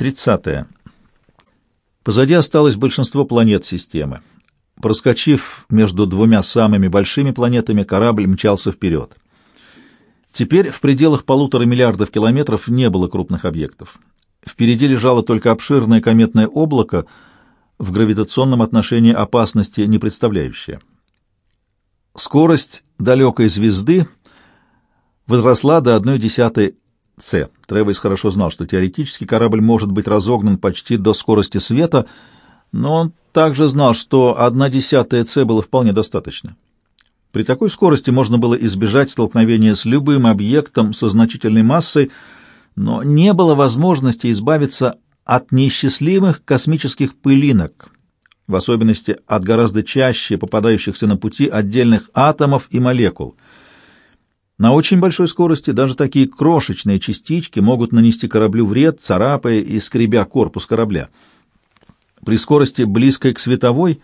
30. Позади осталось большинство планет системы. Проскочив между двумя самыми большими планетами, корабль мчался вперед. Теперь в пределах полутора миллиардов километров не было крупных объектов. Впереди лежало только обширное кометное облако, в гравитационном отношении опасности не представляющее. Скорость далекой звезды возросла до одной десятой С. Тревис хорошо знал, что теоретически корабль может быть разогнан почти до скорости света, но он также знал, что одна десятая С было вполне достаточно. При такой скорости можно было избежать столкновения с любым объектом со значительной массой, но не было возможности избавиться от неисчислимых космических пылинок, в особенности от гораздо чаще попадающихся на пути отдельных атомов и молекул. На очень большой скорости даже такие крошечные частички могут нанести кораблю вред, царапая и скребя корпус корабля. При скорости, близкой к световой,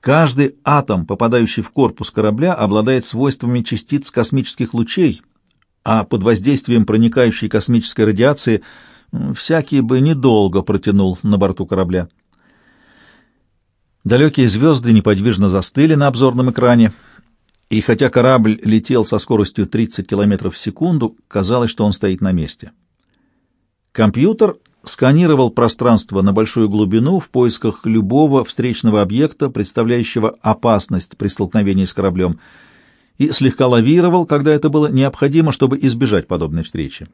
каждый атом, попадающий в корпус корабля, обладает свойствами частиц космических лучей, а под воздействием проникающей космической радиации всякий бы недолго протянул на борту корабля. Далекие звезды неподвижно застыли на обзорном экране, и хотя корабль летел со скоростью 30 км в секунду, казалось, что он стоит на месте. Компьютер сканировал пространство на большую глубину в поисках любого встречного объекта, представляющего опасность при столкновении с кораблем, и слегка лавировал, когда это было необходимо, чтобы избежать подобной встречи.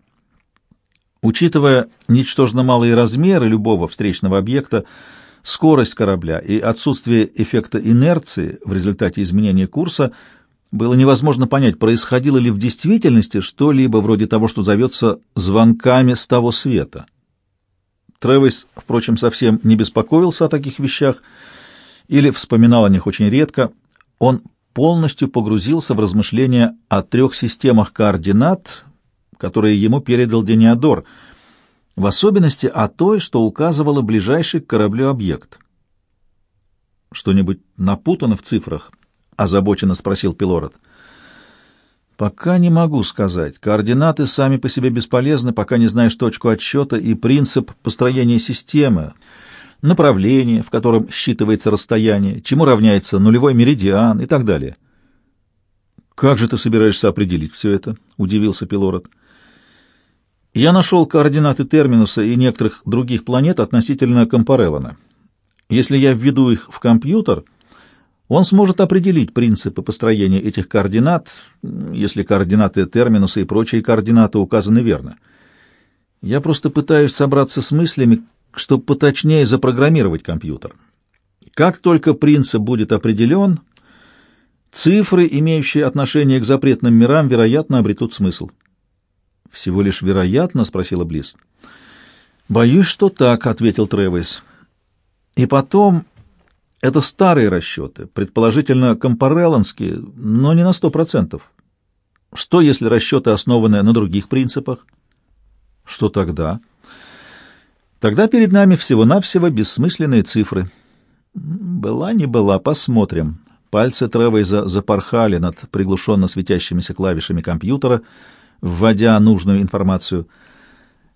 Учитывая ничтожно малые размеры любого встречного объекта, скорость корабля и отсутствие эффекта инерции в результате изменения курса, было невозможно понять, происходило ли в действительности что-либо вроде того, что зовется «звонками с того света». Тревис, впрочем, совсем не беспокоился о таких вещах или вспоминал о них очень редко. Он полностью погрузился в размышления о трех системах координат, которые ему передал Дениадор — в особенности о той, что указывала ближайший к кораблю объект. «Что-нибудь напутано в цифрах?» — озабоченно спросил Пилород. «Пока не могу сказать. Координаты сами по себе бесполезны, пока не знаешь точку отсчета и принцип построения системы, направление, в котором считывается расстояние, чему равняется нулевой меридиан и так далее». «Как же ты собираешься определить все это?» — удивился Пилород. — я нашел координаты терминуса и некоторых других планет относительно Компареллона. Если я введу их в компьютер, он сможет определить принципы построения этих координат, если координаты терминуса и прочие координаты указаны верно. Я просто пытаюсь собраться с мыслями, чтобы поточнее запрограммировать компьютер. Как только принцип будет определен, цифры, имеющие отношение к запретным мирам, вероятно, обретут смысл. «Всего лишь вероятно?» — спросила Близ. «Боюсь, что так», — ответил Тревис. «И потом, это старые расчеты, предположительно компарелланские, но не на сто процентов. Что, если расчеты основаны на других принципах?» «Что тогда?» «Тогда перед нами всего-навсего бессмысленные цифры». «Была не была, посмотрим». Пальцы Тревейза запорхали над приглушенно светящимися клавишами компьютера — вводя нужную информацию.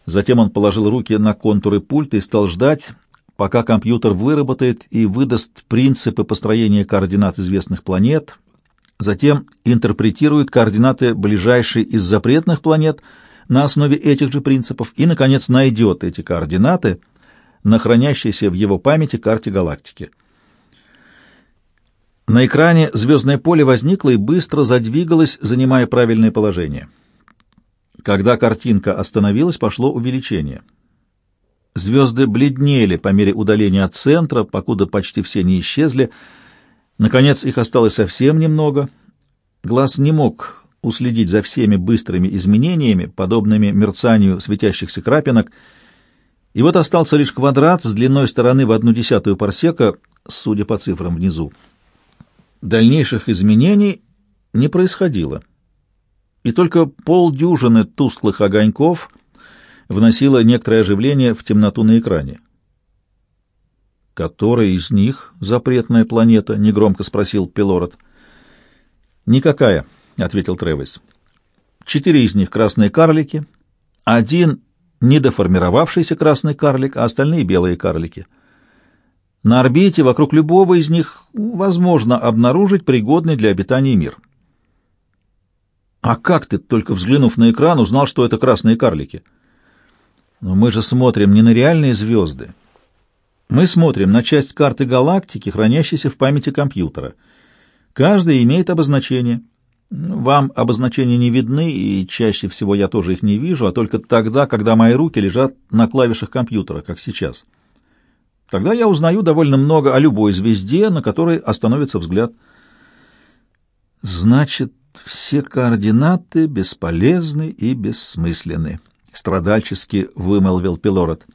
Затем он положил руки на контуры пульта и стал ждать, пока компьютер выработает и выдаст принципы построения координат известных планет, затем интерпретирует координаты ближайшей из запретных планет на основе этих же принципов и, наконец, найдет эти координаты на хранящейся в его памяти карте галактики. На экране звездное поле возникло и быстро задвигалось, занимая правильное положение — когда картинка остановилась, пошло увеличение. Звезды бледнели по мере удаления от центра, покуда почти все не исчезли. Наконец их осталось совсем немного. Глаз не мог уследить за всеми быстрыми изменениями, подобными мерцанию светящихся крапинок, и вот остался лишь квадрат с длиной стороны в одну десятую парсека, судя по цифрам внизу. Дальнейших изменений не происходило и только полдюжины тусклых огоньков вносило некоторое оживление в темноту на экране. «Которая из них запретная планета?» — негромко спросил Пилород. «Никакая», — ответил Тревис. «Четыре из них — красные карлики, один недоформировавшийся красный карлик, а остальные белые карлики. На орбите вокруг любого из них возможно обнаружить пригодный для обитания мир. А как ты, только взглянув на экран, узнал, что это красные карлики? Но мы же смотрим не на реальные звезды. Мы смотрим на часть карты галактики, хранящейся в памяти компьютера. Каждая имеет обозначение — вам обозначения не видны, и чаще всего я тоже их не вижу, а только тогда, когда мои руки лежат на клавишах компьютера, как сейчас. Тогда я узнаю довольно много о любой звезде, на которой остановится взгляд. Значит, все координаты бесполезны и бессмысленны, страдальчески вымолвил Пилород.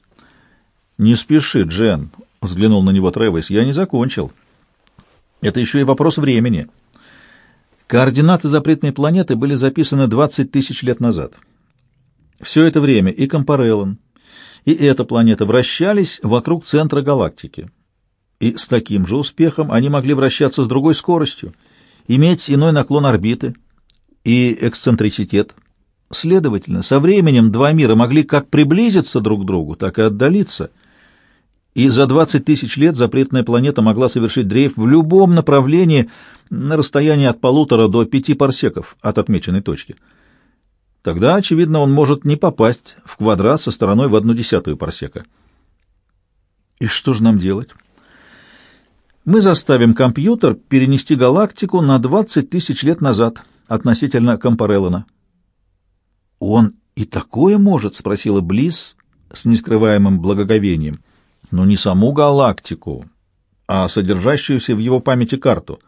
Не спеши, Джен, взглянул на него Тревис. Я не закончил. Это еще и вопрос времени. Координаты запретной планеты были записаны 20 тысяч лет назад. Все это время и Компареллон, и эта планета вращались вокруг центра галактики. И с таким же успехом они могли вращаться с другой скоростью, иметь иной наклон орбиты и эксцентриситет. Следовательно, со временем два мира могли как приблизиться друг к другу, так и отдалиться – и за 20 тысяч лет запретная планета могла совершить дрейф в любом направлении на расстоянии от полутора до пяти парсеков от отмеченной точки. Тогда, очевидно, он может не попасть в квадрат со стороной в одну десятую парсека. И что же нам делать? Мы заставим компьютер перенести галактику на 20 тысяч лет назад относительно Компареллона. «Он и такое может?» — спросила Близ с нескрываемым благоговением — но не саму галактику, а содержащуюся в его памяти карту.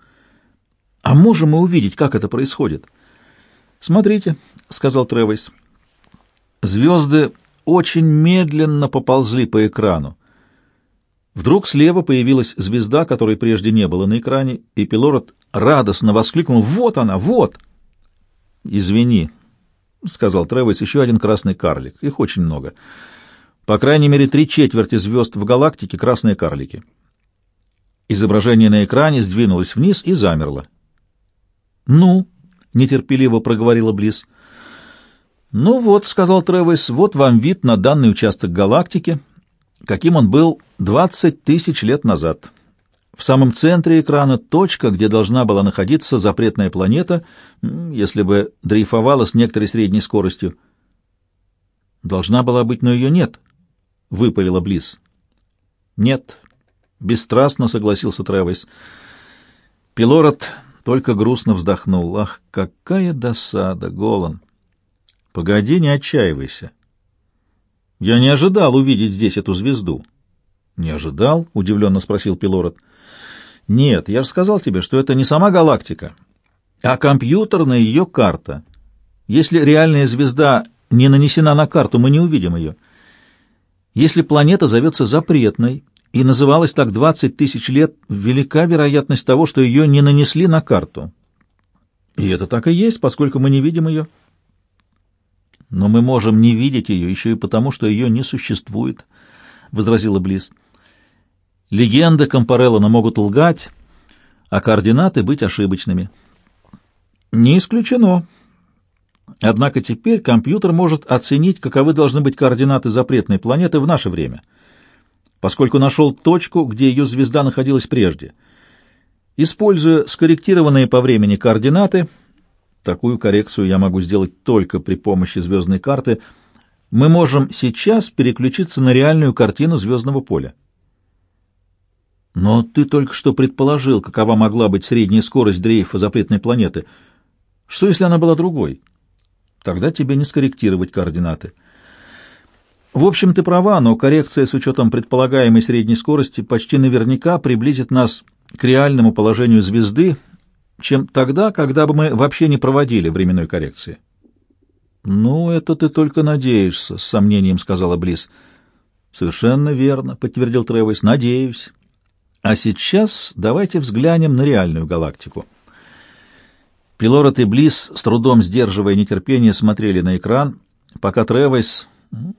А можем мы увидеть, как это происходит? Смотрите, сказал Тревис. Звезды очень медленно поползли по экрану. Вдруг слева появилась звезда, которой прежде не было на экране, и Пилород радостно воскликнул «Вот она, вот!» «Извини», — сказал Тревис, — «еще один красный карлик. Их очень много. По крайней мере, три четверти звезд в галактике — красные карлики. Изображение на экране сдвинулось вниз и замерло. «Ну?» — нетерпеливо проговорила Близ. «Ну вот», — сказал Тревис, — «вот вам вид на данный участок галактики, каким он был 20 тысяч лет назад. В самом центре экрана точка, где должна была находиться запретная планета, если бы дрейфовала с некоторой средней скоростью. Должна была быть, но ее нет выпалила Близ. Нет, бесстрастно согласился Тревис. Пилород только грустно вздохнул. Ах, какая досада, Голан. Погоди, не отчаивайся. Я не ожидал увидеть здесь эту звезду. Не ожидал? удивленно спросил Пилород. Нет, я же сказал тебе, что это не сама галактика, а компьютерная ее карта. Если реальная звезда не нанесена на карту, мы не увидим ее. Если планета зовется запретной и называлась так 20 тысяч лет, велика вероятность того, что ее не нанесли на карту. И это так и есть, поскольку мы не видим ее. Но мы можем не видеть ее еще и потому, что ее не существует, — возразила Близ. Легенды Компареллона могут лгать, а координаты быть ошибочными. Не исключено, Однако теперь компьютер может оценить, каковы должны быть координаты запретной планеты в наше время, поскольку нашел точку, где ее звезда находилась прежде. Используя скорректированные по времени координаты, такую коррекцию я могу сделать только при помощи звездной карты, мы можем сейчас переключиться на реальную картину звездного поля. Но ты только что предположил, какова могла быть средняя скорость дрейфа запретной планеты. Что, если она была другой? Тогда тебе не скорректировать координаты. В общем, ты права, но коррекция с учетом предполагаемой средней скорости почти наверняка приблизит нас к реальному положению звезды, чем тогда, когда бы мы вообще не проводили временной коррекции. «Ну, это ты только надеешься», — с сомнением сказала Близ. «Совершенно верно», — подтвердил Тревис. «Надеюсь. А сейчас давайте взглянем на реальную галактику». Пилород и Близ, с трудом сдерживая нетерпение, смотрели на экран, пока Тревойс,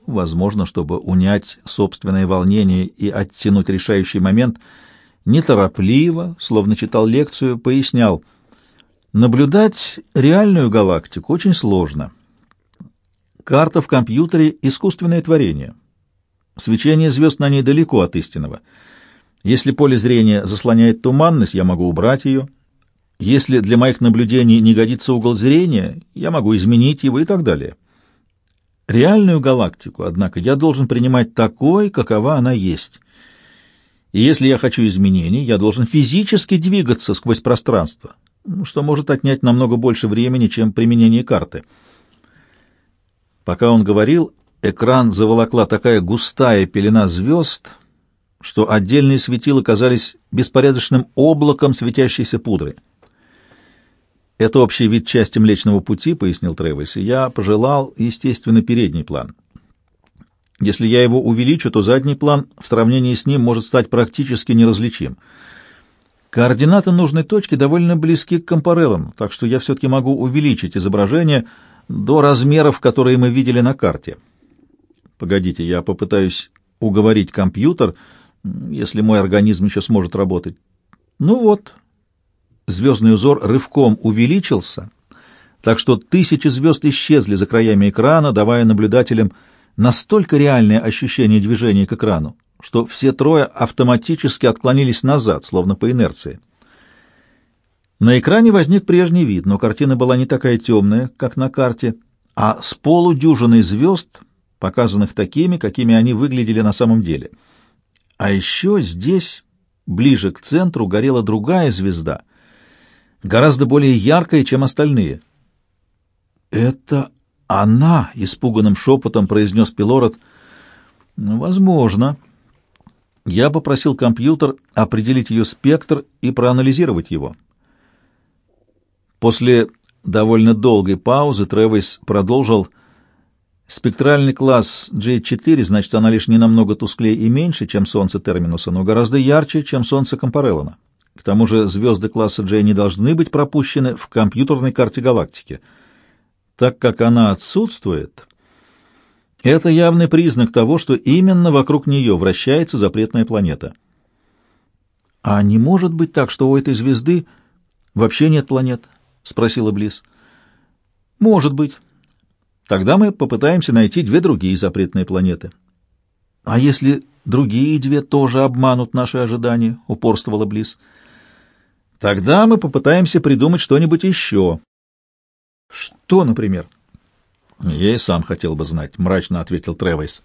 возможно, чтобы унять собственное волнение и оттянуть решающий момент, неторопливо, словно читал лекцию, пояснял, наблюдать реальную галактику очень сложно. Карта в компьютере — искусственное творение. Свечение звезд на ней далеко от истинного. Если поле зрения заслоняет туманность, я могу убрать ее. Если для моих наблюдений не годится угол зрения, я могу изменить его и так далее. Реальную галактику, однако, я должен принимать такой, какова она есть. И если я хочу изменений, я должен физически двигаться сквозь пространство, что может отнять намного больше времени, чем применение карты. Пока он говорил, экран заволокла такая густая пелена звезд, что отдельные светила казались беспорядочным облаком светящейся пудры. «Это общий вид части Млечного Пути», — пояснил «и я пожелал, естественно, передний план». Если я его увеличу, то задний план в сравнении с ним может стать практически неразличим. Координаты нужной точки довольно близки к компареллам, так что я все-таки могу увеличить изображение до размеров, которые мы видели на карте. Погодите, я попытаюсь уговорить компьютер, если мой организм еще сможет работать. Ну вот, звездный узор рывком увеличился, так что тысячи звезд исчезли за краями экрана, давая наблюдателям настолько реальное ощущение движения к экрану, что все трое автоматически отклонились назад, словно по инерции. На экране возник прежний вид, но картина была не такая темная, как на карте, а с полудюжиной звезд, показанных такими, какими они выглядели на самом деле. А еще здесь, ближе к центру, горела другая звезда, гораздо более яркая, чем остальные. «Это «Она!» — испуганным шепотом произнес Пилород. «Возможно». Я попросил компьютер определить ее спектр и проанализировать его. После довольно долгой паузы Тревис продолжил «Спектральный класс J4, значит, она лишь не намного тусклее и меньше, чем Солнце Терминуса, но гораздо ярче, чем Солнце Компареллона. К тому же звезды класса J не должны быть пропущены в компьютерной карте галактики» так как она отсутствует, это явный признак того, что именно вокруг нее вращается запретная планета. «А не может быть так, что у этой звезды вообще нет планет?» — спросила Близ. «Может быть. Тогда мы попытаемся найти две другие запретные планеты». «А если другие две тоже обманут наши ожидания?» — упорствовала Близ. «Тогда мы попытаемся придумать что-нибудь еще», что, например? Я и сам хотел бы знать, мрачно ответил Тревис.